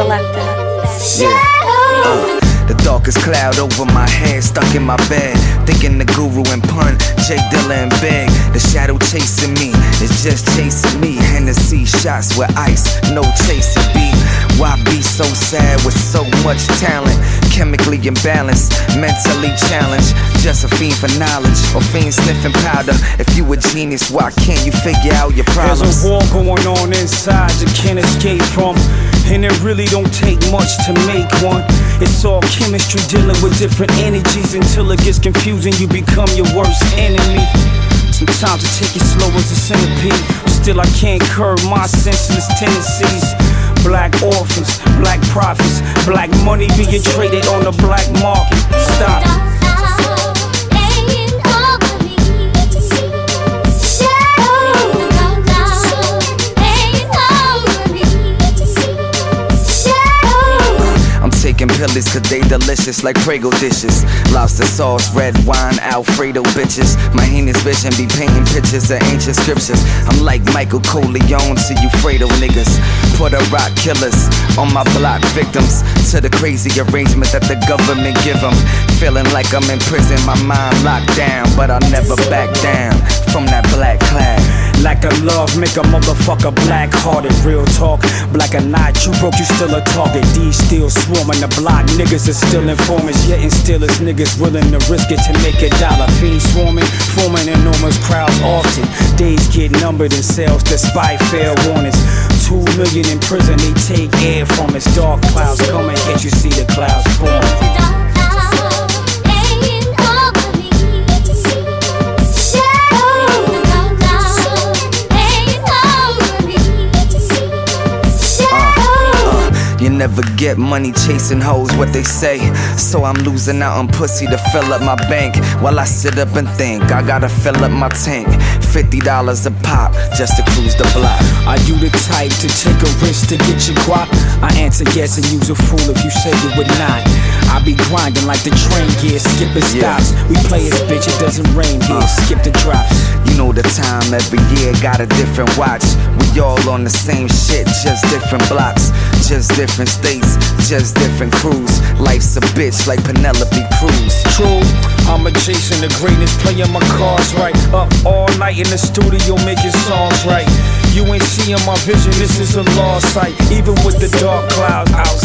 Selector. Yeah. Uh, the darkest cloud over my head, stuck in my bed. Thinking the guru and pun, J Dilla and Big. The shadow chasing me, it's just chasing me. Hennessy shots with ice, no chasing beat. Why be so sad with so much talent? Chemically imbalanced, mentally challenged. Just a fiend for knowledge, or fiend sniffing powder. If you a genius, why can't you figure out your problems? There's a war going on inside you can't escape from. And it really don't take much to make one. It's all chemistry dealing with different energies until it gets confusing. You become your worst enemy. Sometimes it take you slow as a centipede. Still, I can't curb my senseless tendencies. Black orphans, black prophets, black money being traded on the black market. Stop. Pillies cause they delicious like Prego dishes. Lobster sauce, red wine, Alfredo bitches. My heinous vision be painting pictures of ancient scriptures. I'm like Michael Corleone to you niggas. Put a rock killers on my block victims. To the crazy arrangement that the government give them. Feeling like I'm in prison, my mind locked down. But I'll never back down from Like a love, make a motherfucker black hearted. Real talk, black or not, you broke, you still a target. These still swarming the block, niggas are still informers. Yet and still is niggas willing to risk it to make a dollar. Fiends swarming, forming enormous crowds often. Days get numbered in cells despite fair warnings. Two million in prison, they take air from us. Dark clouds coming, can't you see the clouds forming? Never get money chasing hoes, what they say. So I'm losing out on pussy to fill up my bank. While I sit up and think, I gotta fill up my tank. $50 a pop just to cruise the block. Are you the type to take a risk to get your guap? I answer yes and use a fool if you say you would not. I be grinding like the train gear, skipping Yeah. stops. We play it, bitch, it doesn't rain here. Uh. Skip the drops. You know the time every year got a different watch. We all on the same shit, just different blocks, just different states, just different crews. Life's a bitch like Penelope Cruz. True, I'm a Jason, the greatest, playing my cards right. Up all night in the studio making songs right. You ain't seeing my vision, this is a lost sight. Even with the dark clouds shine.